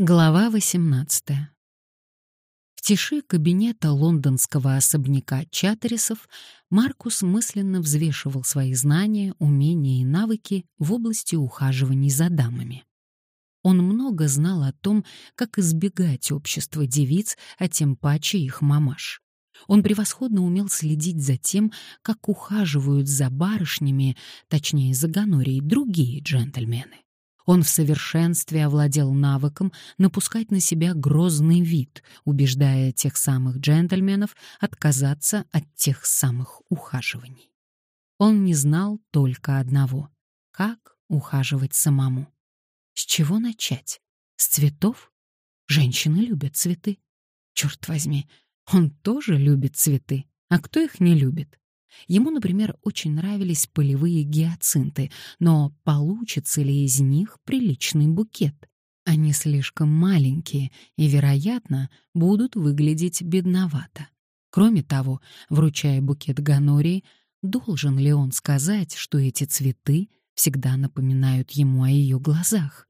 Глава 18. В тиши кабинета лондонского особняка Чаттерисов Маркус мысленно взвешивал свои знания, умения и навыки в области ухаживаний за дамами. Он много знал о том, как избегать общества девиц, а тем паче их мамаш. Он превосходно умел следить за тем, как ухаживают за барышнями, точнее, за гонорией, другие джентльмены. Он в совершенстве овладел навыком напускать на себя грозный вид, убеждая тех самых джентльменов отказаться от тех самых ухаживаний. Он не знал только одного — как ухаживать самому. С чего начать? С цветов? Женщины любят цветы. Черт возьми, он тоже любит цветы. А кто их не любит? Ему, например, очень нравились полевые гиацинты, но получится ли из них приличный букет? Они слишком маленькие и, вероятно, будут выглядеть бедновато. Кроме того, вручая букет Ганории, должен ли он сказать, что эти цветы всегда напоминают ему о ее глазах?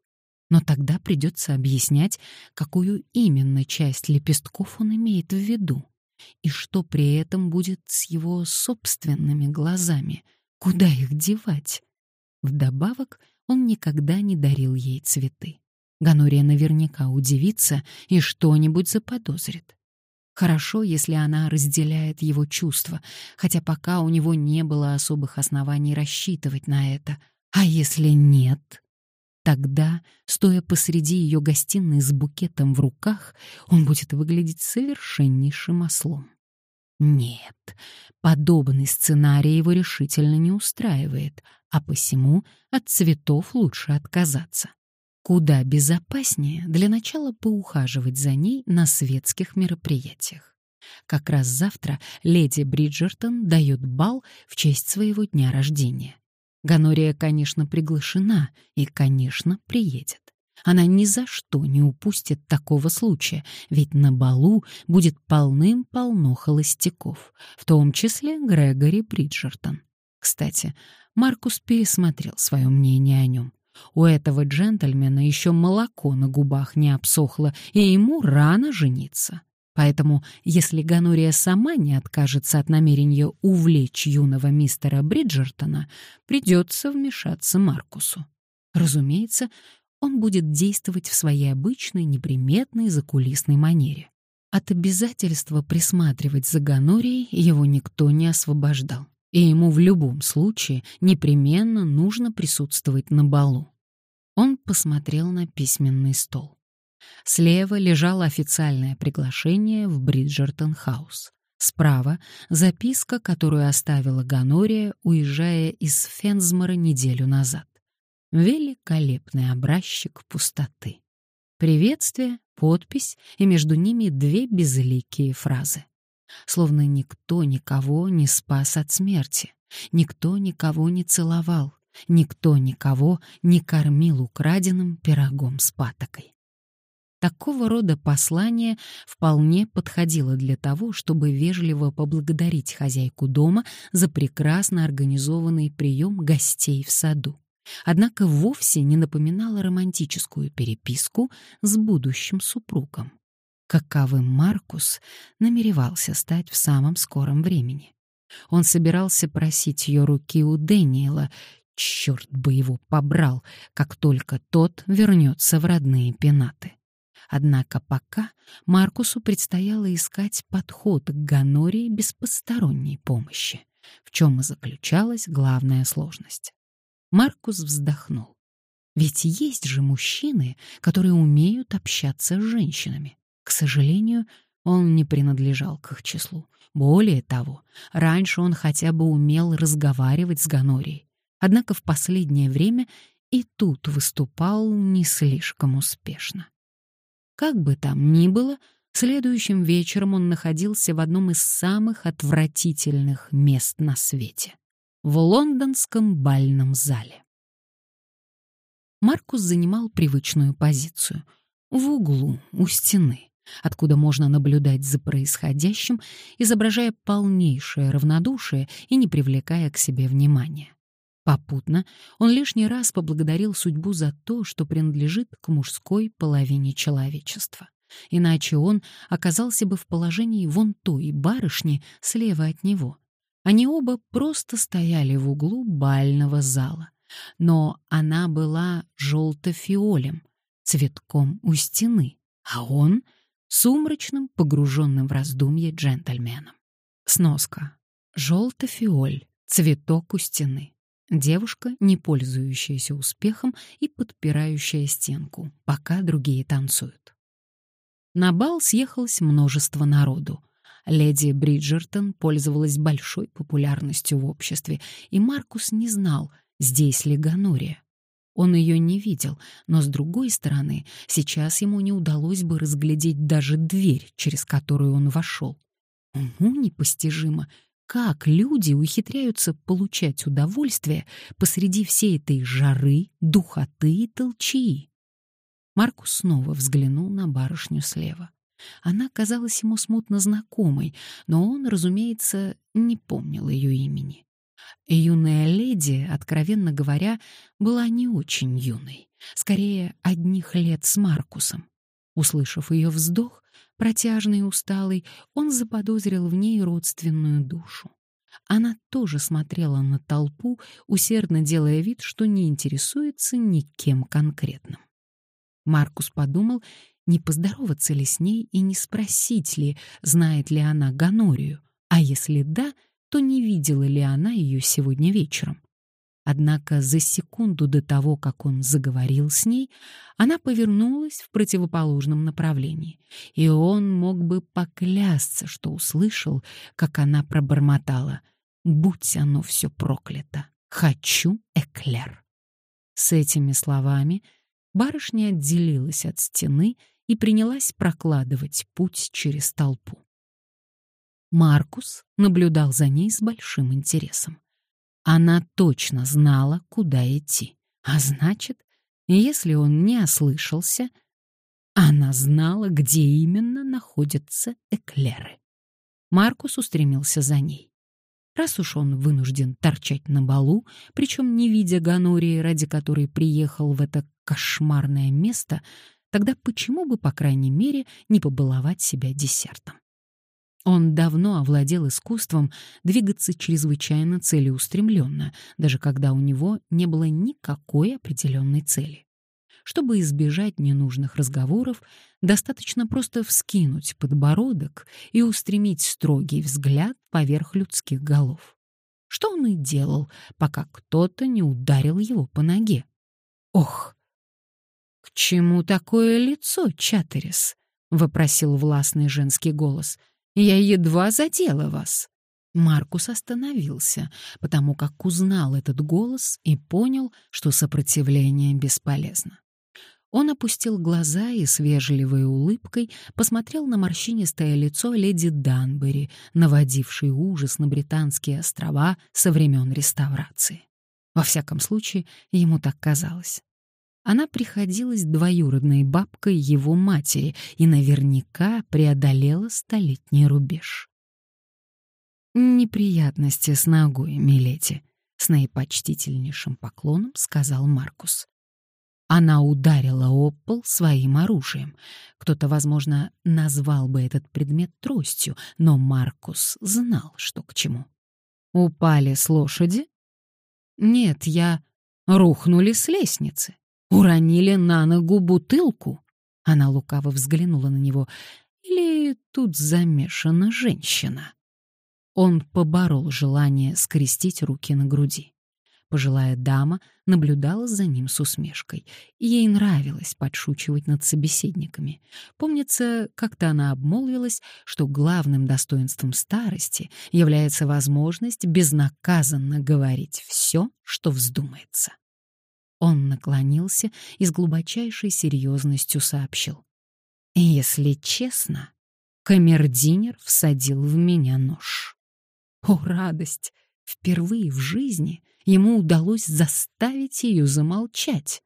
Но тогда придется объяснять, какую именно часть лепестков он имеет в виду. И что при этом будет с его собственными глазами? Куда их девать? Вдобавок, он никогда не дарил ей цветы. Ганория наверняка удивится и что-нибудь заподозрит. Хорошо, если она разделяет его чувства, хотя пока у него не было особых оснований рассчитывать на это. А если нет? Тогда, стоя посреди ее гостиной с букетом в руках, он будет выглядеть совершеннейшим ослом. Нет, подобный сценарий его решительно не устраивает, а посему от цветов лучше отказаться. Куда безопаснее для начала поухаживать за ней на светских мероприятиях. Как раз завтра леди Бриджертон дает бал в честь своего дня рождения. Ганория, конечно, приглашена и, конечно, приедет. Она ни за что не упустит такого случая, ведь на балу будет полным-полно холостяков, в том числе Грегори Бриджертон. Кстати, Маркус пересмотрел свое мнение о нем. У этого джентльмена еще молоко на губах не обсохло, и ему рано жениться. Поэтому, если Ганория сама не откажется от намерения увлечь юного мистера Бриджертона, придется вмешаться Маркусу. Разумеется, он будет действовать в своей обычной, неприметной, закулисной манере. От обязательства присматривать за Ганорией его никто не освобождал, и ему в любом случае непременно нужно присутствовать на балу. Он посмотрел на письменный стол. Слева лежало официальное приглашение в Бриджертон-хаус. Справа — записка, которую оставила Ганория, уезжая из Фензмора неделю назад. Великолепный образчик пустоты. Приветствие, подпись и между ними две безликие фразы. Словно никто никого не спас от смерти, никто никого не целовал, никто никого не кормил украденным пирогом с патокой. Такого рода послание вполне подходило для того, чтобы вежливо поблагодарить хозяйку дома за прекрасно организованный прием гостей в саду. Однако вовсе не напоминало романтическую переписку с будущим супругом. Каковым Маркус намеревался стать в самом скором времени. Он собирался просить ее руки у Дэниела, черт бы его побрал, как только тот вернется в родные пенаты. Однако пока Маркусу предстояло искать подход к Ганории без посторонней помощи, в чем и заключалась главная сложность. Маркус вздохнул. Ведь есть же мужчины, которые умеют общаться с женщинами. К сожалению, он не принадлежал к их числу. Более того, раньше он хотя бы умел разговаривать с Ганорией. Однако в последнее время и тут выступал не слишком успешно. Как бы там ни было, следующим вечером он находился в одном из самых отвратительных мест на свете — в лондонском бальном зале. Маркус занимал привычную позицию — в углу, у стены, откуда можно наблюдать за происходящим, изображая полнейшее равнодушие и не привлекая к себе внимания. Попутно он лишний раз поблагодарил судьбу за то, что принадлежит к мужской половине человечества. Иначе он оказался бы в положении вон той барышни слева от него. Они оба просто стояли в углу бального зала. Но она была желто-фиолем, цветком у стены, а он — сумрачным, погруженным в раздумье джентльменом. Сноска. Желто-фиоль, цветок у стены. Девушка, не пользующаяся успехом и подпирающая стенку, пока другие танцуют. На бал съехалось множество народу. Леди Бриджертон пользовалась большой популярностью в обществе, и Маркус не знал, здесь ли Ганория. Он ее не видел, но, с другой стороны, сейчас ему не удалось бы разглядеть даже дверь, через которую он вошел. Уму непостижимо, как люди ухитряются получать удовольствие посреди всей этой жары, духоты и толчии. Маркус снова взглянул на барышню слева. Она казалась ему смутно знакомой, но он, разумеется, не помнил ее имени. Юная леди, откровенно говоря, была не очень юной, скорее одних лет с Маркусом. Услышав ее вздох, протяжный и усталый, он заподозрил в ней родственную душу. Она тоже смотрела на толпу, усердно делая вид, что не интересуется никем конкретным. Маркус подумал, не поздороваться ли с ней и не спросить ли, знает ли она Ганорию, а если да, то не видела ли она ее сегодня вечером. Однако за секунду до того, как он заговорил с ней, она повернулась в противоположном направлении, и он мог бы поклясться, что услышал, как она пробормотала «Будь оно все проклято! Хочу эклер!» С этими словами барышня отделилась от стены и принялась прокладывать путь через толпу. Маркус наблюдал за ней с большим интересом. Она точно знала, куда идти. А значит, если он не ослышался, она знала, где именно находятся эклеры. Маркус устремился за ней. Раз уж он вынужден торчать на балу, причем не видя Ганории, ради которой приехал в это кошмарное место, Тогда почему бы, по крайней мере, не побаловать себя десертом? Он давно овладел искусством двигаться чрезвычайно целеустремленно, даже когда у него не было никакой определенной цели. Чтобы избежать ненужных разговоров, достаточно просто вскинуть подбородок и устремить строгий взгляд поверх людских голов. Что он и делал, пока кто-то не ударил его по ноге. Ох, «К чему такое лицо, Чатерис?» — вопросил властный женский голос. «Я едва задела вас». Маркус остановился, потому как узнал этот голос и понял, что сопротивление бесполезно. Он опустил глаза и с вежливой улыбкой посмотрел на морщинистое лицо леди Данбери, наводившей ужас на британские острова со времен реставрации. Во всяком случае, ему так казалось. Она приходилась двоюродной бабкой его матери и наверняка преодолела столетний рубеж. «Неприятности с ногой, миледи», — с наипочтительнейшим поклоном сказал Маркус. Она ударила об пол своим оружием. Кто-то, возможно, назвал бы этот предмет тростью, но Маркус знал, что к чему. «Упали с лошади?» «Нет, я...» «Рухнули с лестницы. Уронили на ногу бутылку? Она лукаво взглянула на него. Или тут замешана женщина? Он поборол желание скрестить руки на груди. Пожилая дама наблюдала за ним с усмешкой. Ей нравилось подшучивать над собеседниками. Помнится, как-то она обмолвилась, что главным достоинством старости является возможность безнаказанно говорить все, что вздумается. Он наклонился и с глубочайшей серьезностью сообщил. «Если честно, камердинер всадил в меня нож». О, радость! Впервые в жизни ему удалось заставить ее замолчать.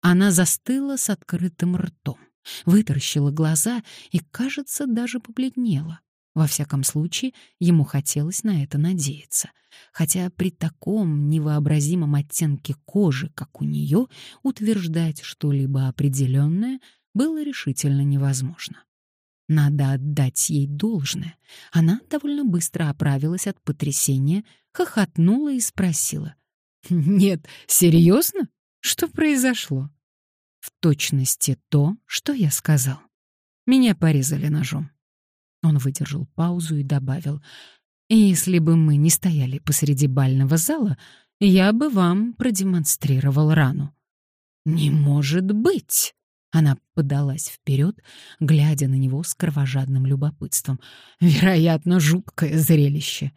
Она застыла с открытым ртом, вытаращила глаза и, кажется, даже побледнела. Во всяком случае, ему хотелось на это надеяться. Хотя при таком невообразимом оттенке кожи, как у нее, утверждать что-либо определенное было решительно невозможно. Надо отдать ей должное. Она довольно быстро оправилась от потрясения, хохотнула и спросила. «Нет, серьезно? Что произошло?» «В точности то, что я сказал. Меня порезали ножом. Он выдержал паузу и добавил, «Если бы мы не стояли посреди бального зала, я бы вам продемонстрировал рану». «Не может быть!» Она подалась вперед, глядя на него с кровожадным любопытством. «Вероятно, жуткое зрелище».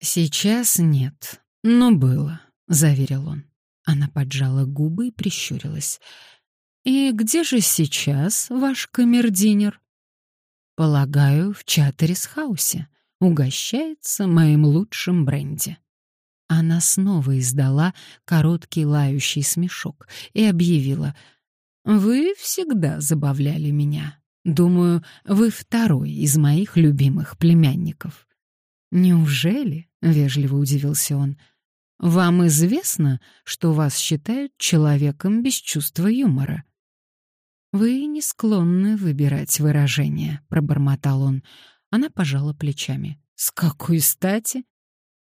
«Сейчас нет, но было», — заверил он. Она поджала губы и прищурилась. «И где же сейчас ваш камердинер?» Полагаю, в Чаттерис-хаусе. Угощается моим лучшим бренди. Она снова издала короткий лающий смешок и объявила «Вы всегда забавляли меня. Думаю, вы второй из моих любимых племянников». «Неужели?» — вежливо удивился он. «Вам известно, что вас считают человеком без чувства юмора?» «Вы не склонны выбирать выражения», — пробормотал он. Она пожала плечами. «С какой стати?»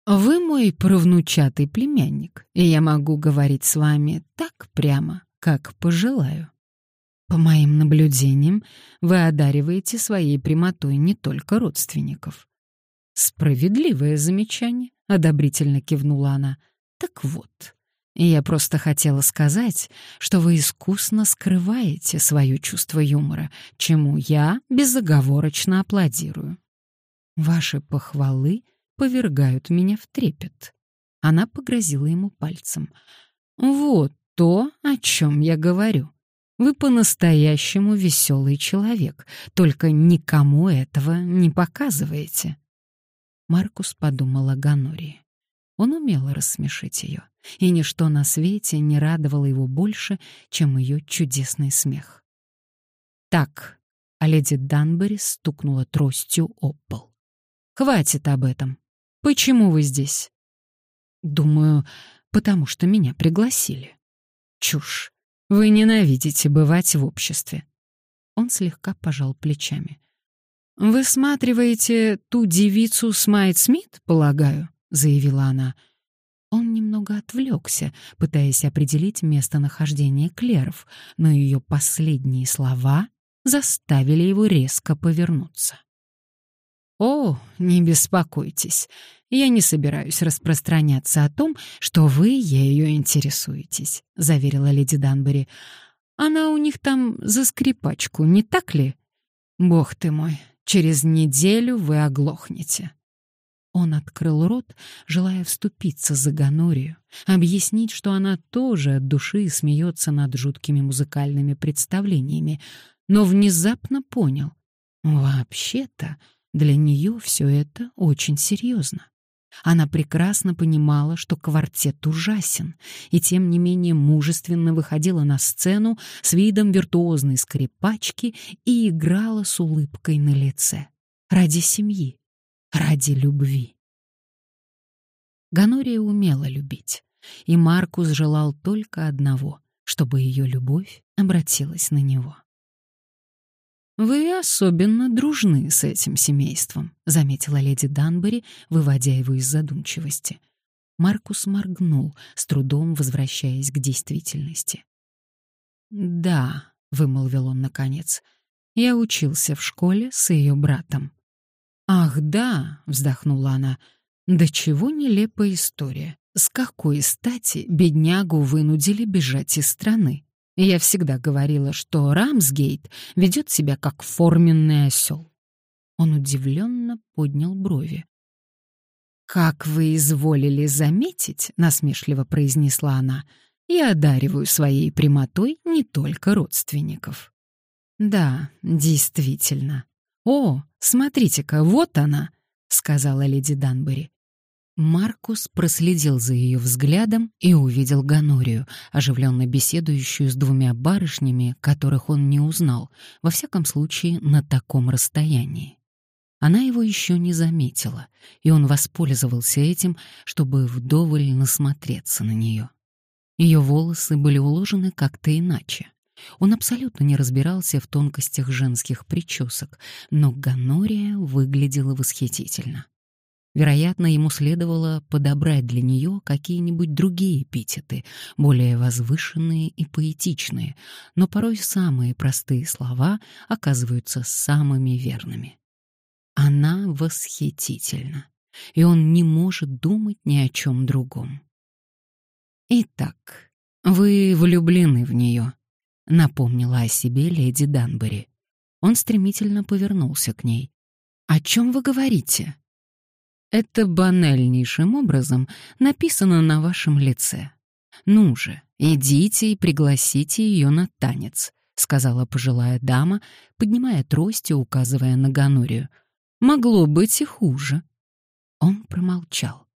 «Вы мой правнучатый племянник, и я могу говорить с вами так прямо, как пожелаю. По моим наблюдениям, вы одариваете своей прямотой не только родственников». «Справедливое замечание», — одобрительно кивнула она. «Так вот, я просто хотела сказать, что вы искусно скрываете свое чувство юмора, чему я безоговорочно аплодирую. Ваши похвалы повергают меня в трепет. Она погрозила ему пальцем. Вот то, о чем я говорю. Вы по-настоящему веселый человек, только никому этого не показываете. Маркус подумал о Ганории. Он умел рассмешить ее, и ничто на свете не радовало его больше, чем ее чудесный смех. «Так», — а леди Данбери стукнула тростью об пол. «Хватит об этом. Почему вы здесь?» «Думаю, потому что меня пригласили». «Чушь. Вы ненавидите бывать в обществе». Он слегка пожал плечами. «Вы сматриваете ту девицу Смайт Смит, полагаю?» Заявила она. Он немного отвлекся, пытаясь определить местонахождение Клеров, но ее последние слова заставили его резко повернуться. «О, не беспокойтесь, я не собираюсь распространяться о том, что вы ею интересуетесь», — заверила леди Данбери. «Она у них там за скрипачку, не так ли? Бог ты мой, через неделю вы оглохнете». Он открыл рот, желая вступиться за Ганорию, объяснить, что она тоже от души смеется над жуткими музыкальными представлениями, но внезапно понял. Вообще-то для нее все это очень серьезно. Она прекрасно понимала, что квартет ужасен, и тем не менее мужественно выходила на сцену с видом виртуозной скрипачки и играла с улыбкой на лице. Ради семьи, ради любви. Ганория умела любить, и Маркус желал только одного, чтобы ее любовь обратилась на него. «Вы особенно дружны с этим семейством», — заметила леди Данбери, выводя его из задумчивости. Маркус моргнул, с трудом возвращаясь к действительности. «Да», — вымолвил он наконец, — «я учился в школе с ее братом». «Ах, да!» — вздохнула она. «Да чего нелепая история. С какой стати беднягу вынудили бежать из страны? Я всегда говорила, что Рамсгейт ведет себя как форменный осел». Он удивленно поднял брови. «Как вы изволили заметить», — насмешливо произнесла она, — «я одариваю своей прямотой не только родственников». «Да, действительно. О, «Смотрите-ка, вот она», — сказала леди Данбери. Маркус проследил за ее взглядом и увидел Ганорию, оживленно беседующую с двумя барышнями, которых он не узнал, во всяком случае, на таком расстоянии. Она его еще не заметила, и он воспользовался этим, чтобы вдоволь насмотреться на нее. Ее волосы были уложены как-то иначе. Он абсолютно не разбирался в тонкостях женских причесок, но Ганория выглядела восхитительно. Вероятно, ему следовало подобрать для нее какие-нибудь другие эпитеты, более возвышенные и поэтичные, но порой самые простые слова оказываются самыми верными. Она восхитительна, и он не может думать ни о чем другом. «Итак, вы влюблены в нее», — напомнила о себе леди Данбери. Он стремительно повернулся к ней. «О чем вы говорите?» Это банальнейшим образом написано на вашем лице. Ну же, идите и пригласите ее на танец, сказала пожилая дама, поднимая трость и указывая на Ганорию. Могло быть и хуже. Он промолчал.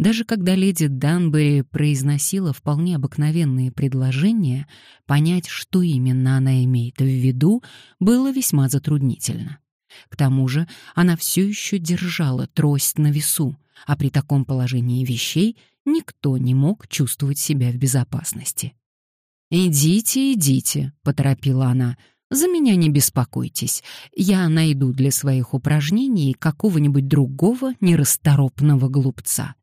Даже когда леди Данбери произносила вполне обыкновенные предложения, понять, что именно она имеет в виду, было весьма затруднительно. К тому же она все еще держала трость на весу, а при таком положении вещей никто не мог чувствовать себя в безопасности. «Идите, идите», — поторопила она, — «за меня не беспокойтесь. Я найду для своих упражнений какого-нибудь другого нерасторопного глупца.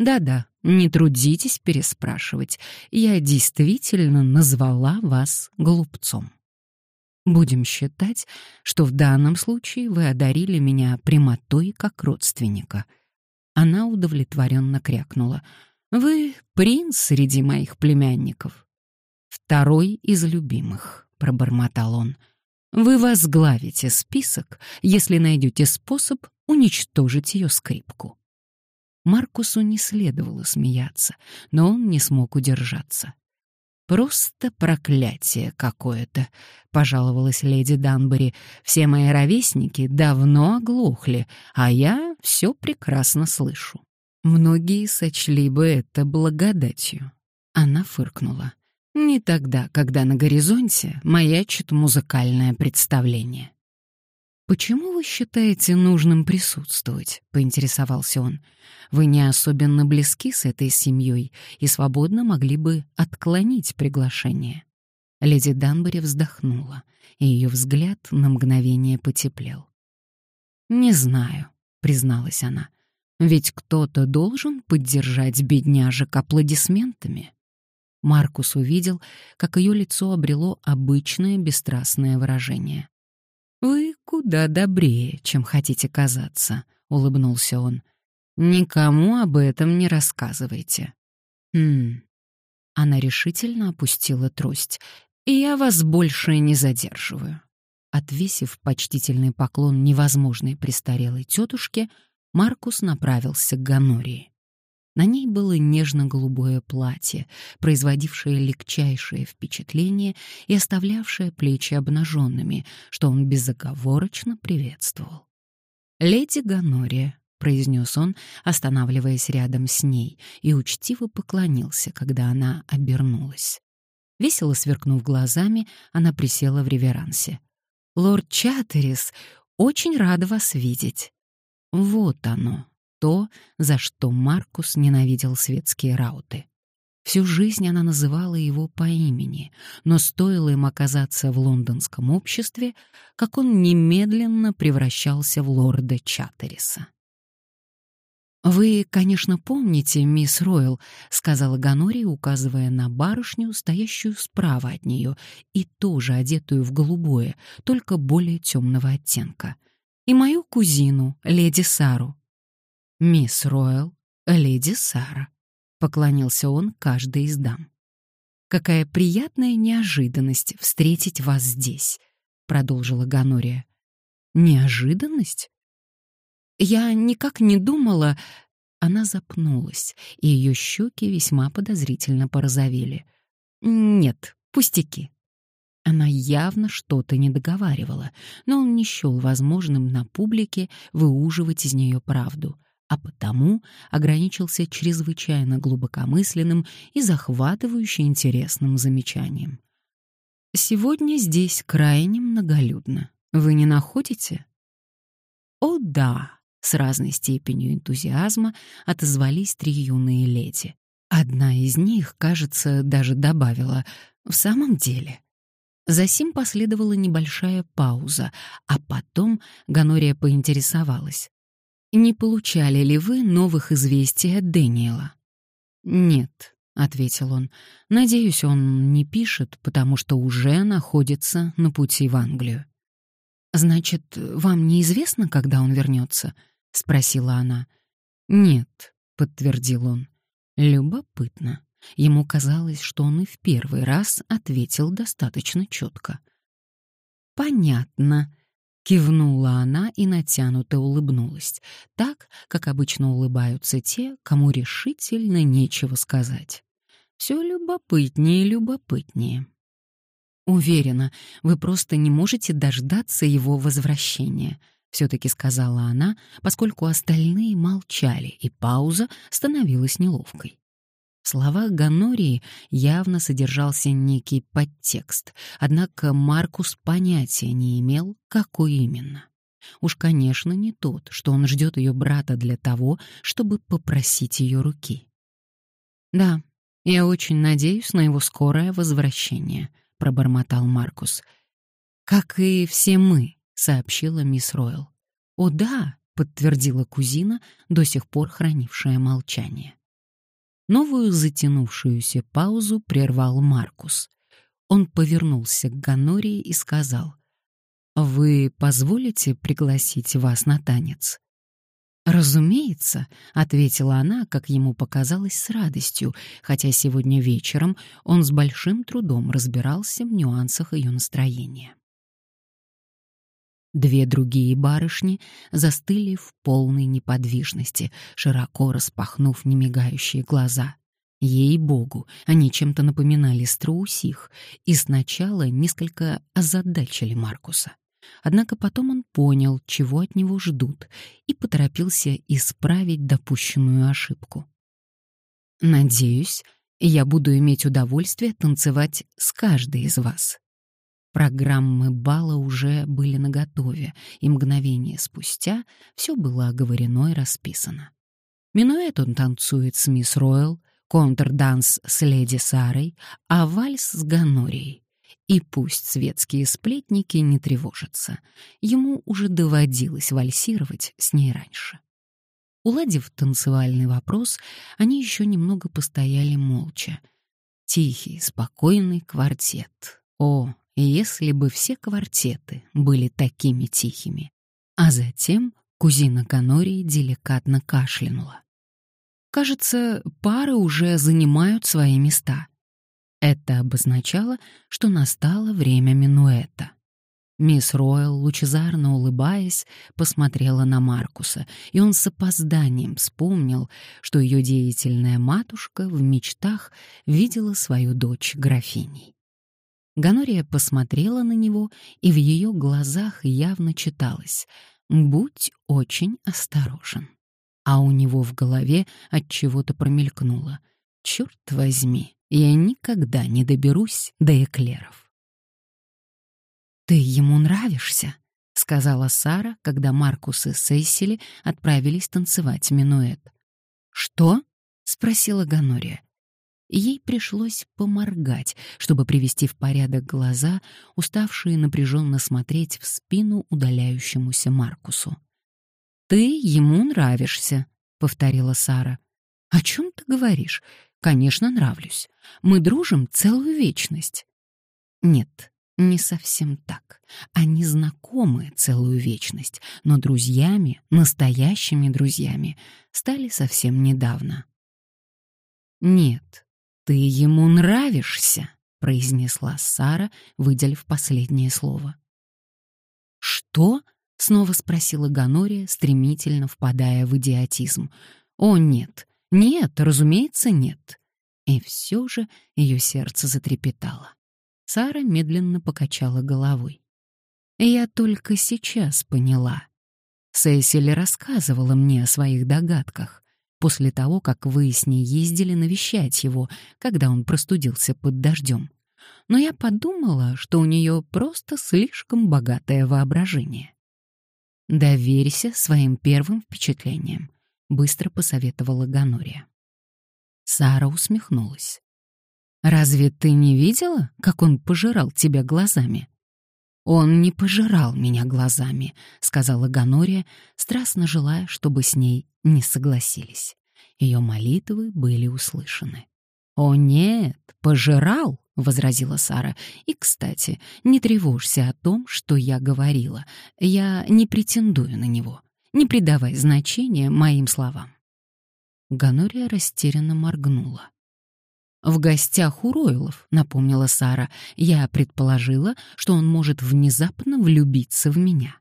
Да-да, не трудитесь переспрашивать. Я действительно назвала вас глупцом». Будем считать, что в данном случае вы одарили меня прямотой как родственника. Она удовлетворенно крякнула. Вы принц среди моих племянников. Второй из любимых, пробормотал он. Вы возглавите список, если найдете способ уничтожить ее скрипку. Маркусу не следовало смеяться, но он не смог удержаться. «Просто проклятие какое-то», — пожаловалась леди Данбери. «Все мои ровесники давно оглохли, а я все прекрасно слышу». Многие сочли бы это благодатью. Она фыркнула. «Не тогда, когда на горизонте маячит музыкальное представление». «Почему вы считаете нужным присутствовать?» — поинтересовался он. «Вы не особенно близки с этой семьей и свободно могли бы отклонить приглашение». Леди Данбери вздохнула, и ее взгляд на мгновение потеплел. «Не знаю», — призналась она, — «ведь кто-то должен поддержать бедняжек аплодисментами». Маркус увидел, как ее лицо обрело обычное бесстрастное выражение. «Вы куда добрее, чем хотите казаться», — улыбнулся он. «Никому об этом не рассказывайте». «Хм...» Она решительно опустила трость. «И я вас больше не задерживаю». Отвесив почтительный поклон невозможной престарелой тетушке, Маркус направился к Ганории. На ней было нежно-голубое платье, производившее легчайшее впечатление и оставлявшее плечи обнаженными, что он безоговорочно приветствовал. «Леди Ганория», — произнес он, останавливаясь рядом с ней, и учтиво поклонился, когда она обернулась. Весело сверкнув глазами, она присела в реверансе. «Лорд Чаттерис, очень рада вас видеть». Вот оно, то, за что Маркус ненавидел светские рауты. Всю жизнь она называла его по имени, но стоило им оказаться в лондонском обществе, как он немедленно превращался в лорда Чаттериса. «Вы, конечно, помните, мисс Ройл», — сказала Ганори, указывая на барышню, стоящую справа от нее, и тоже одетую в голубое, только более темного оттенка, «и мою кузину, леди Сару. «Мисс Ройл, леди Сара», — поклонился он каждой из дам. «Какая приятная неожиданность встретить вас здесь», — продолжила Ганория. «Неожиданность?» «Я никак не думала...» Она запнулась, и ее щеки весьма подозрительно порозовели. «Нет, пустяки». Она явно что-то не договаривала, но он не счел возможным на публике выуживать из нее правду — а потому ограничился чрезвычайно глубокомысленным и захватывающе интересным замечанием. «Сегодня здесь крайне многолюдно. Вы не находите?» «О да!» — с разной степенью энтузиазма отозвались три юные леди. Одна из них, кажется, даже добавила «в самом деле». Засим последовала небольшая пауза, а потом Ганория поинтересовалась. «Не получали ли вы новых известий от Дэниела?» «Нет», — ответил он. «Надеюсь, он не пишет, потому что уже находится на пути в Англию». «Значит, вам неизвестно, когда он вернется?» — спросила она. «Нет», — подтвердил он. «Любопытно». Ему казалось, что он и в первый раз ответил достаточно четко. «Понятно», — кивнула она и натянуто улыбнулась, так, как обычно улыбаются те, кому решительно нечего сказать. «Все любопытнее и любопытнее». «Уверена, вы просто не можете дождаться его возвращения», — все-таки сказала она, поскольку остальные молчали, и пауза становилась неловкой. В словах Ганории явно содержался некий подтекст, однако Маркус понятия не имел, какой именно. Уж, конечно, не тот, что он ждет ее брата для того, чтобы попросить ее руки. «Да, я очень надеюсь на его скорое возвращение», — пробормотал Маркус. «Как и все мы», — сообщила мисс Ройл. «О да», — подтвердила кузина, до сих пор хранившая молчание. Новую затянувшуюся паузу прервал Маркус. Он повернулся к Ганории и сказал, «Вы позволите пригласить вас на танец?» «Разумеется», — ответила она, как ему показалось, с радостью, хотя сегодня вечером он с большим трудом разбирался в нюансах ее настроения. Две другие барышни застыли в полной неподвижности, широко распахнув немигающие глаза. Ей-богу, они чем-то напоминали страусих и сначала несколько озадачили Маркуса. Однако потом он понял, чего от него ждут, и поторопился исправить допущенную ошибку. «Надеюсь, я буду иметь удовольствие танцевать с каждой из вас», Программы бала уже были наготове, и мгновение спустя все было оговорено и расписано. Минуэт он танцует с мисс Ройл, контрданс с леди Сарой, а вальс с Ганорией. И пусть светские сплетники не тревожатся, ему уже доводилось вальсировать с ней раньше. Уладив танцевальный вопрос, они еще немного постояли молча. Тихий, спокойный квартет. О, если бы все квартеты были такими тихими. А затем кузина Ганории деликатно кашлянула. Кажется, пары уже занимают свои места. Это обозначало, что настало время минуэта. Мисс Ройл, лучезарно улыбаясь, посмотрела на Маркуса, и он с опозданием вспомнил, что ее деятельная матушка в мечтах видела свою дочь графиней. Ганория посмотрела на него, и в ее глазах явно читалось «Будь очень осторожен». А у него в голове от чего-то промелькнуло «Черт возьми, я никогда не доберусь до эклеров». «Ты ему нравишься», — сказала Сара, когда Маркус и Сесили отправились танцевать минуэт. «Что?» — спросила Ганория. Ей пришлось поморгать, чтобы привести в порядок глаза, уставшие напряженно смотреть в спину удаляющемуся Маркусу. «Ты ему нравишься», — повторила Сара. «О чем ты говоришь? Конечно, нравлюсь. Мы дружим целую вечность». «Нет, не совсем так. Они знакомы целую вечность, но друзьями, настоящими друзьями, стали совсем недавно». «Нет, «Ты ему нравишься», — произнесла Сара, выделив последнее слово. «Что?» — снова спросила Ганория, стремительно впадая в идиотизм. «О, нет, нет, разумеется, нет». И все же ее сердце затрепетало. Сара медленно покачала головой. «Я только сейчас поняла. Сесили рассказывала мне о своих догадках после того, как вы с ней ездили навещать его, когда он простудился под дождем. Но я подумала, что у нее просто слишком богатое воображение. доверься своим первым впечатлениям», — быстро посоветовала Ганория. Сара усмехнулась. «Разве ты не видела, как он пожирал тебя глазами?» «Он не пожирал меня глазами», — сказала Ганория, страстно желая, чтобы с ней не согласились. Ее молитвы были услышаны. «О нет, пожирал», — возразила Сара. «И, кстати, не тревожься о том, что я говорила. Я не претендую на него. Не придавай значения моим словам». Ганория растерянно моргнула. «В гостях у Ройлов», — напомнила Сара, — «я предположила, что он может внезапно влюбиться в меня».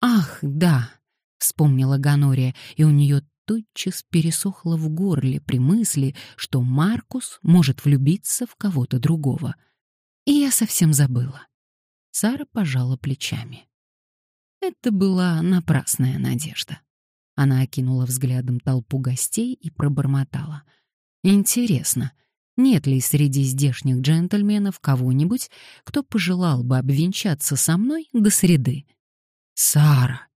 «Ах, да», — вспомнила Ганория, и у нее тотчас пересохло в горле при мысли, что Маркус может влюбиться в кого-то другого. И я совсем забыла. Сара пожала плечами. Это была напрасная надежда. Она окинула взглядом толпу гостей и пробормотала. «Интересно, нет ли среди здешних джентльменов кого-нибудь, кто пожелал бы обвенчаться со мной до среды? Сара!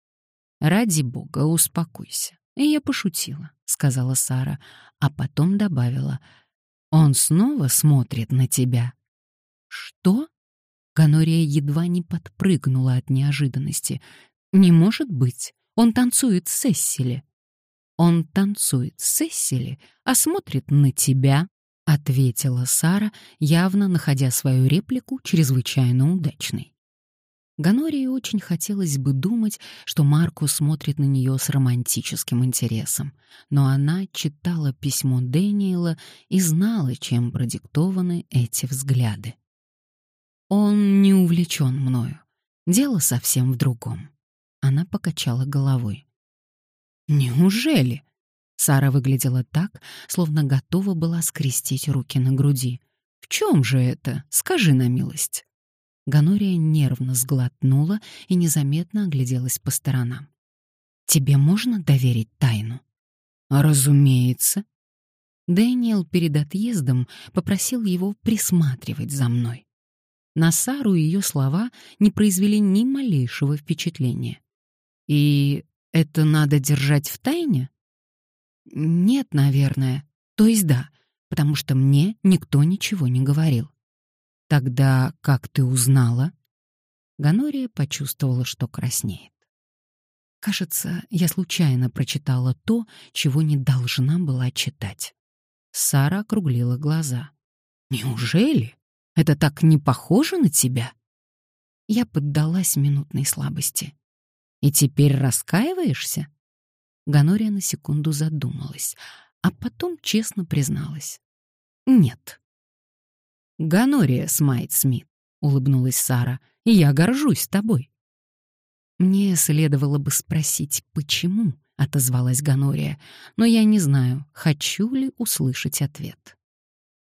Ради бога, успокойся. И я пошутила, сказала Сара, а потом добавила. Он снова смотрит на тебя. Что? Ганория едва не подпрыгнула от неожиданности. Не может быть. Он танцует с Сессили. Он танцует с Сессили, а смотрит на тебя, — ответила Сара, явно находя свою реплику чрезвычайно удачной. Ганории очень хотелось бы думать, что Марку смотрит на нее с романтическим интересом, но она читала письмо Дэниела и знала, чем продиктованы эти взгляды. «Он не увлечен мною. Дело совсем в другом». Она покачала головой. «Неужели?» Сара выглядела так, словно готова была скрестить руки на груди. «В чем же это? Скажи на милость». Ганория нервно сглотнула и незаметно огляделась по сторонам. «Тебе можно доверить тайну?» «Разумеется». Дэниел перед отъездом попросил его присматривать за мной. На Сару ее слова не произвели ни малейшего впечатления. «И это надо держать в тайне?» Нет, наверное. То есть да, потому что мне никто ничего не говорил. Тогда как ты узнала? Ганория почувствовала, что краснеет. Кажется, я случайно прочитала то, чего не должна была читать. Сара округлила глаза. Неужели? Это так не похоже на тебя? Я поддалась минутной слабости. И теперь раскаиваешься? Ганория на секунду задумалась, а потом честно призналась. «Нет». «Ганория Смайт Смит», — улыбнулась Сара, — «я горжусь тобой». «Мне следовало бы спросить, почему?» — отозвалась Ганория, «но я не знаю, хочу ли услышать ответ».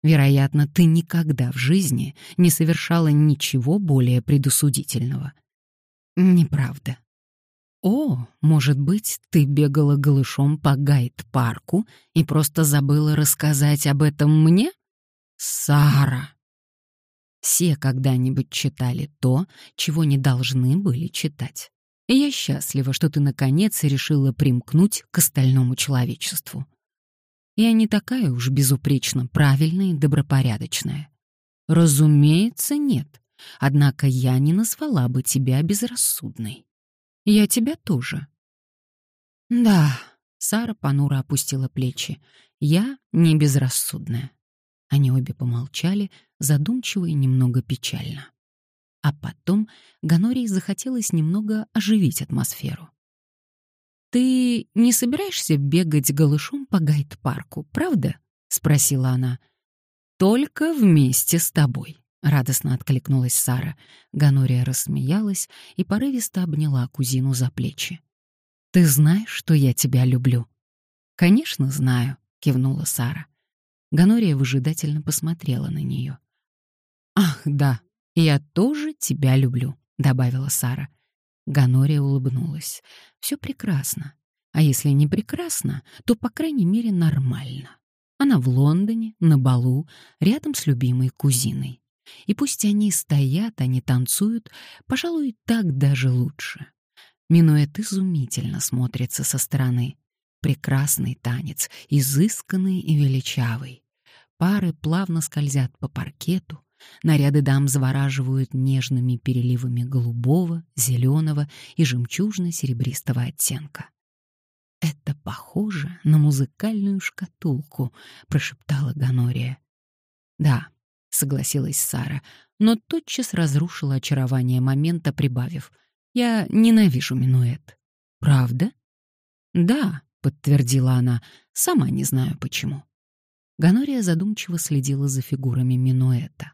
«Вероятно, ты никогда в жизни не совершала ничего более предусудительного». «Неправда», «О, может быть, ты бегала голышом по гайд-парку и просто забыла рассказать об этом мне?» «Сара!» Все когда-нибудь читали то, чего не должны были читать. Я счастлива, что ты наконец решила примкнуть к остальному человечеству. Я не такая уж безупречно правильная и добропорядочная. Разумеется, нет. Однако я не назвала бы тебя безрассудной. Я тебя тоже. Да, Сара понуро опустила плечи. Я не безрассудная. Они обе помолчали, задумчиво и немного печально. А потом Ганории захотелось немного оживить атмосферу. «Ты не собираешься бегать голышом по гайд-парку, правда?» — спросила она. «Только вместе с тобой». — радостно откликнулась Сара. Ганория рассмеялась и порывисто обняла кузину за плечи. «Ты знаешь, что я тебя люблю?» «Конечно, знаю», — кивнула Сара. Ганория выжидательно посмотрела на нее. «Ах, да, я тоже тебя люблю», — добавила Сара. Ганория улыбнулась. «Все прекрасно. А если не прекрасно, то, по крайней мере, нормально. Она в Лондоне, на балу, рядом с любимой кузиной. И пусть они стоят, они танцуют, пожалуй, так даже лучше. Минуэт изумительно смотрится со стороны. Прекрасный танец, изысканный и величавый. Пары плавно скользят по паркету, наряды дам завораживают нежными переливами голубого, зеленого и жемчужно-серебристого оттенка. «Это похоже на музыкальную шкатулку», — прошептала Ганория. «Да», — согласилась Сара, но тотчас разрушила очарование момента, прибавив. «Я ненавижу минуэт». «Правда?» «Да», — подтвердила она, — «сама не знаю почему». Ганория задумчиво следила за фигурами минуэта.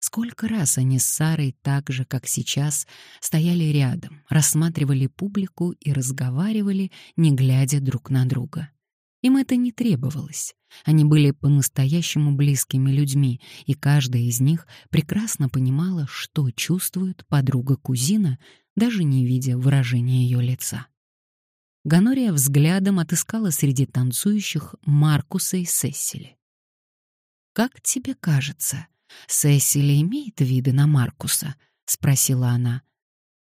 Сколько раз они с Сарой так же, как сейчас, стояли рядом, рассматривали публику и разговаривали, не глядя друг на друга. Им это не требовалось. Они были по-настоящему близкими людьми, и каждая из них прекрасно понимала, что чувствует подруга-кузина, даже не видя выражения ее лица. Ганория взглядом отыскала среди танцующих Маркуса и Сессили. «Как тебе кажется, Сессили имеет виды на Маркуса?» — спросила она.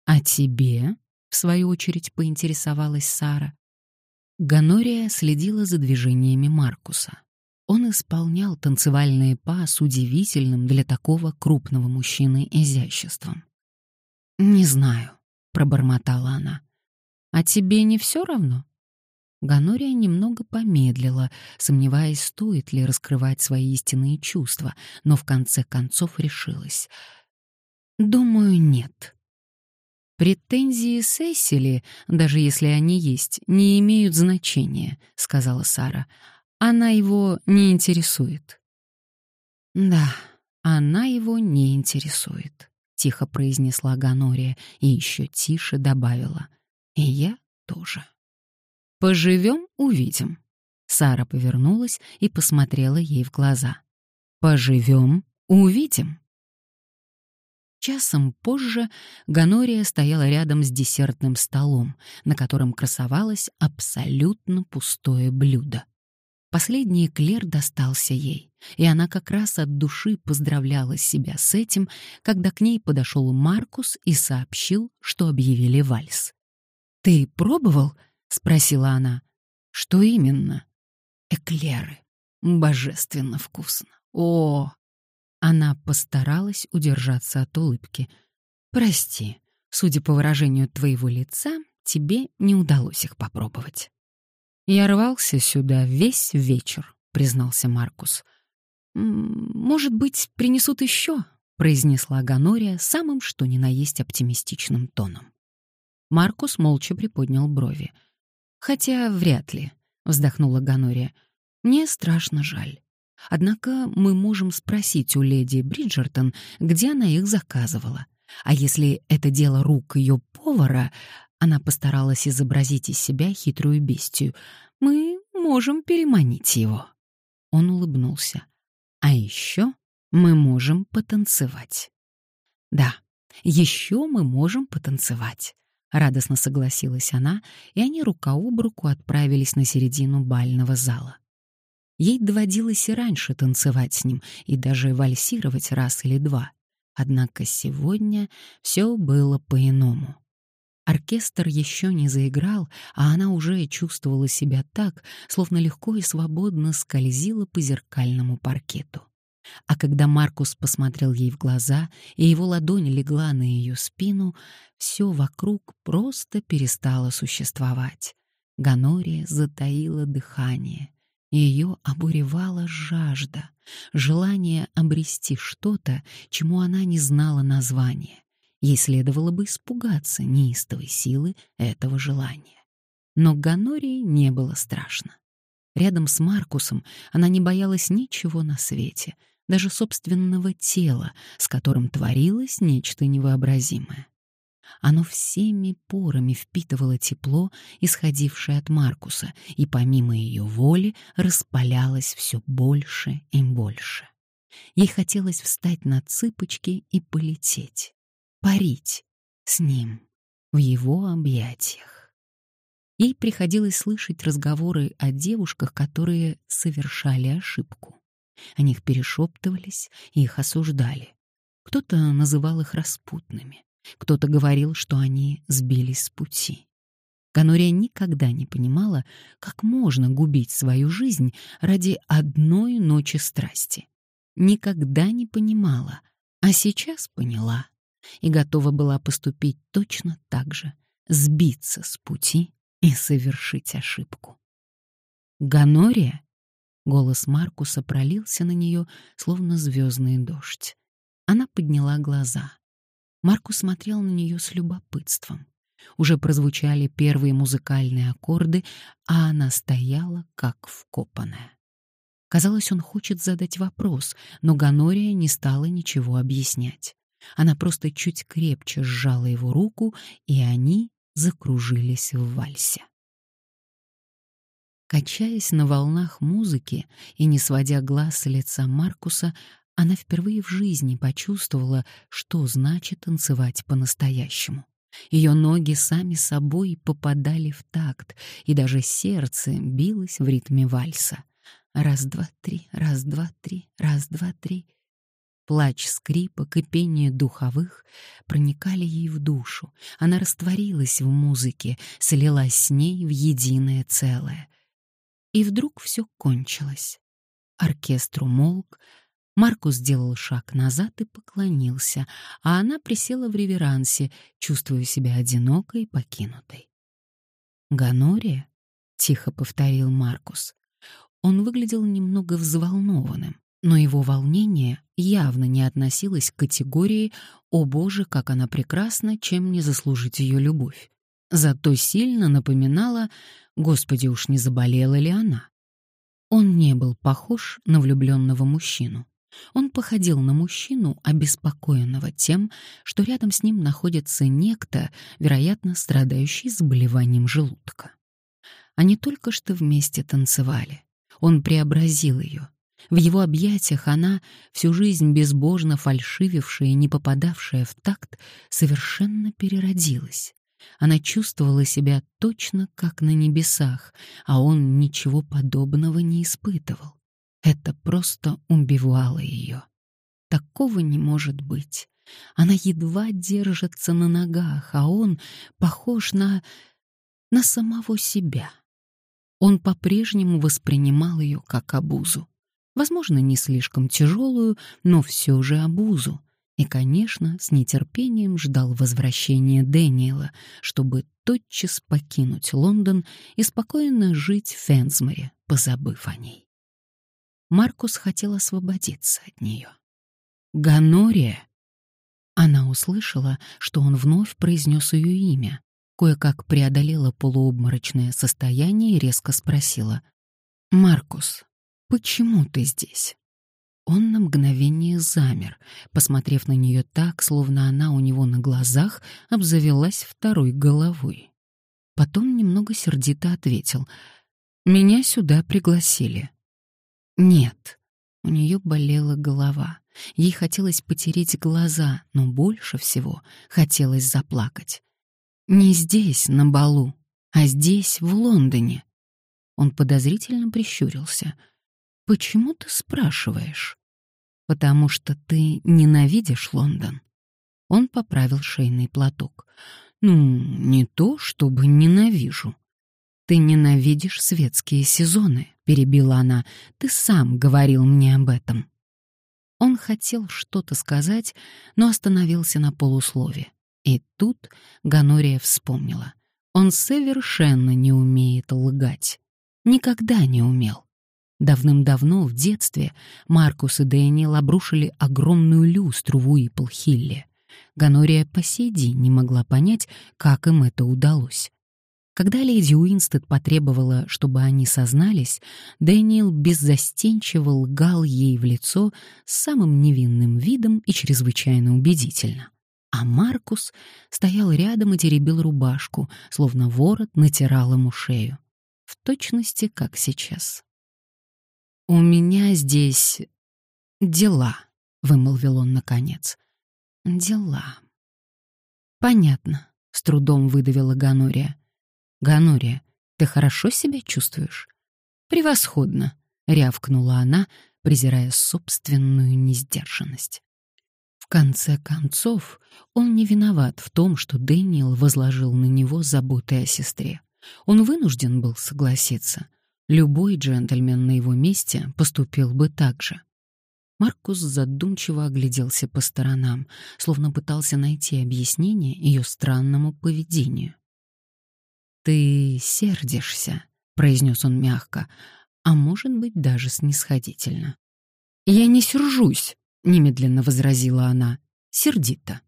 «А тебе?» — в свою очередь поинтересовалась Сара. Ганория следила за движениями Маркуса. Он исполнял танцевальные па с удивительным для такого крупного мужчины изяществом. «Не знаю», — пробормотала она. «А тебе не все равно?» Ганория немного помедлила, сомневаясь, стоит ли раскрывать свои истинные чувства, но в конце концов решилась. «Думаю, нет». «Претензии Сесили, даже если они есть, не имеют значения», — сказала Сара. «Она его не интересует». «Да, она его не интересует», — тихо произнесла Ганория и еще тише добавила. «И я тоже». «Поживем — увидим». Сара повернулась и посмотрела ей в глаза. «Поживем — увидим». Часом позже Ганория стояла рядом с десертным столом, на котором красовалось абсолютно пустое блюдо. Последний эклер достался ей, и она как раз от души поздравляла себя с этим, когда к ней подошел Маркус и сообщил, что объявили вальс. «Ты пробовал?» — спросила она. «Что именно?» «Эклеры. Божественно вкусно. О!» Она постаралась удержаться от улыбки. «Прости, судя по выражению твоего лица, тебе не удалось их попробовать». «Я рвался сюда весь вечер», — признался Маркус. «Может быть, принесут еще?» — произнесла Ганория самым что ни на есть оптимистичным тоном. Маркус молча приподнял брови. «Хотя вряд ли», — вздохнула Ганория. «Мне страшно жаль. Однако мы можем спросить у леди Бриджертон, где она их заказывала. А если это дело рук ее повара, она постаралась изобразить из себя хитрую бестию, мы можем переманить его». Он улыбнулся. «А еще мы можем потанцевать». «Да, еще мы можем потанцевать. Радостно согласилась она, и они рука об руку отправились на середину бального зала. Ей доводилось и раньше танцевать с ним и даже вальсировать раз или два. Однако сегодня все было по-иному. Оркестр еще не заиграл, а она уже чувствовала себя так, словно легко и свободно скользила по зеркальному паркету. А когда Маркус посмотрел ей в глаза, и его ладонь легла на ее спину, все вокруг просто перестало существовать. Ганория затаила дыхание. Ее обуревала жажда, желание обрести что-то, чему она не знала названия. Ей следовало бы испугаться неистовой силы этого желания. Но Ганории не было страшно. Рядом с Маркусом она не боялась ничего на свете — даже собственного тела, с которым творилось нечто невообразимое. Оно всеми порами впитывало тепло, исходившее от Маркуса, и помимо ее воли распалялось все больше и больше. Ей хотелось встать на цыпочки и полететь, парить с ним в его объятиях. Ей приходилось слышать разговоры о девушках, которые совершали ошибку. О них перешептывались и их осуждали. Кто-то называл их распутными, Кто-то говорил, что они сбились с пути. Ганория никогда не понимала, как можно губить свою жизнь ради одной ночи страсти. Никогда не понимала, а сейчас поняла и готова была поступить точно так же, сбиться с пути и совершить ошибку. «Ганория?» — голос Маркуса пролился на нее, словно звездный дождь. Она подняла глаза. Маркус смотрел на нее с любопытством. Уже прозвучали первые музыкальные аккорды, а она стояла как вкопанная. Казалось, он хочет задать вопрос, но Ганория не стала ничего объяснять. Она просто чуть крепче сжала его руку, и они закружились в вальсе. Качаясь на волнах музыки и не сводя глаз с лица Маркуса, она впервые в жизни почувствовала, что значит танцевать по-настоящему. Ее ноги сами собой попадали в такт, и даже сердце билось в ритме вальса. Раз-два-три, раз-два-три, раз-два-три. Плач скрипок и пение духовых проникали ей в душу. Она растворилась в музыке, слилась с ней в единое целое. И вдруг все кончилось. Оркестр умолк, Маркус сделал шаг назад и поклонился, а она присела в реверансе, чувствуя себя одинокой и покинутой. «Ганория?» — тихо повторил Маркус. Он выглядел немного взволнованным, но его волнение явно не относилось к категории «О боже, как она прекрасна, чем не заслужить ее любовь». Зато сильно напоминала «Господи, уж не заболела ли она?» Он не был похож на влюбленного мужчину. Он походил на мужчину, обеспокоенного тем, что рядом с ним находится некто, вероятно, страдающий заболеванием желудка. Они только что вместе танцевали. Он преобразил ее. В его объятиях она, всю жизнь безбожно фальшивившая и не попадавшая в такт, совершенно переродилась. Она чувствовала себя точно как на небесах, а он ничего подобного не испытывал. Это просто убивало ее. Такого не может быть. Она едва держится на ногах, а он похож на... на самого себя. Он по-прежнему воспринимал ее как обузу. Возможно, не слишком тяжелую, но все же обузу. И, конечно, с нетерпением ждал возвращения Дэниела, чтобы тотчас покинуть Лондон и спокойно жить в Фенсморе, позабыв о ней. Маркус хотел освободиться от нее. «Ганория!» Она услышала, что он вновь произнес ее имя, кое-как преодолела полуобморочное состояние и резко спросила. «Маркус, почему ты здесь?» Он на мгновение замер, посмотрев на нее так, словно она у него на глазах обзавелась второй головой. Потом немного сердито ответил. «Меня сюда пригласили». Нет. У нее болела голова. Ей хотелось потереть глаза, но больше всего хотелось заплакать. Не здесь, на балу, а здесь, в Лондоне. Он подозрительно прищурился. «Почему ты спрашиваешь?» «Потому что ты ненавидишь Лондон». Он поправил шейный платок. «Ну, не то, чтобы ненавижу. Ты ненавидишь светские сезоны, перебила она. Ты сам говорил мне об этом. Он хотел что-то сказать, но остановился на полуслове. И тут Ганория вспомнила. Он совершенно не умеет лгать. Никогда не умел. Давным-давно, в детстве, Маркус и Дэниел обрушили огромную люстру в Уиплхилле. Гонория по сей день не могла понять, как им это удалось. Когда леди Уинстед потребовала, чтобы они сознались, Дэниел беззастенчиво лгал ей в лицо с самым невинным видом и чрезвычайно убедительно. А Маркус стоял рядом и теребил рубашку, словно ворот натирал ему шею. В точности, как сейчас. «У меня здесь дела», — вымолвил он наконец. «Дела». «Понятно», — с трудом выдавила Ганория. «Ганория, ты хорошо себя чувствуешь?» «Превосходно», — рявкнула она, презирая собственную несдержанность. В конце концов, он не виноват в том, что Дэниел возложил на него заботы о сестре. Он вынужден был согласиться. Любой джентльмен на его месте поступил бы так же. Маркус задумчиво огляделся по сторонам, словно пытался найти объяснение ее странному поведению. «Ты сердишься», — произнес он мягко, а может быть даже снисходительно. «Я не сержусь», — немедленно возразила она, сердито.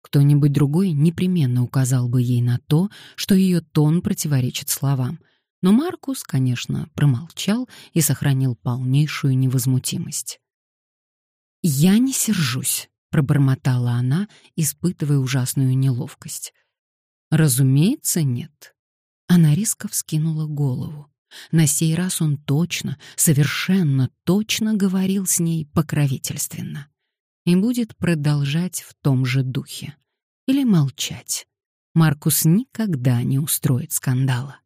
Кто-нибудь другой непременно указал бы ей на то, что ее тон противоречит словам, но Маркус, конечно, промолчал и сохранил полнейшую невозмутимость. «Я не сержусь», — пробормотала она, испытывая ужасную неловкость. «Разумеется, нет». Она резко вскинула голову. На сей раз он точно, совершенно точно говорил с ней покровительственно. И будет продолжать в том же духе. Или молчать. Маркус никогда не устроит скандала.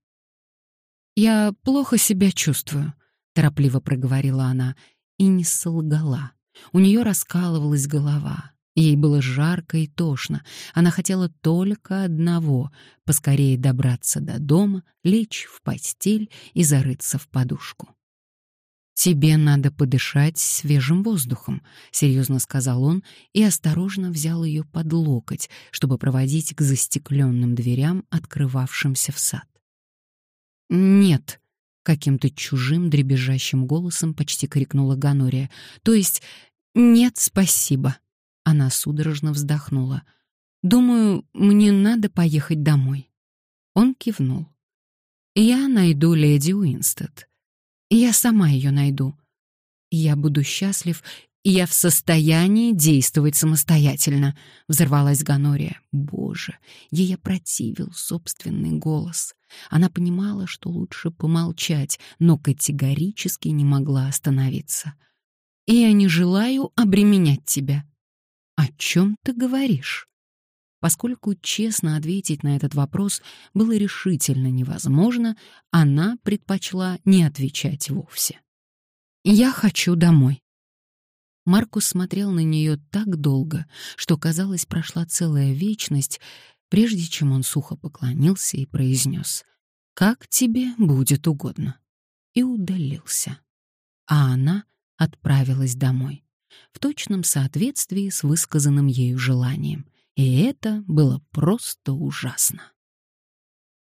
«Я плохо себя чувствую», — торопливо проговорила она, и не солгала. У нее раскалывалась голова. Ей было жарко и тошно. Она хотела только одного — поскорее добраться до дома, лечь в постель и зарыться в подушку. «Тебе надо подышать свежим воздухом», — серьезно сказал он и осторожно взял ее под локоть, чтобы проводить к застекленным дверям, открывавшимся в сад. «Нет», — каким-то чужим дребезжащим голосом почти крикнула Ганория, «то есть «Нет, спасибо». Она судорожно вздохнула. «Думаю, мне надо поехать домой». Он кивнул. «Я найду леди Уинстед. Я сама ее найду. Я буду счастлив, и я в состоянии действовать самостоятельно», — взорвалась Ганория. Боже, ей опротивил собственный голос. Она понимала, что лучше помолчать, но категорически не могла остановиться я не желаю обременять тебя». «О чем ты говоришь?» Поскольку честно ответить на этот вопрос было решительно невозможно, она предпочла не отвечать вовсе. «Я хочу домой». Маркус смотрел на нее так долго, что, казалось, прошла целая вечность, прежде чем он сухо поклонился и произнес «Как тебе будет угодно» и удалился. А она — отправилась домой, в точном соответствии с высказанным ею желанием. И это было просто ужасно.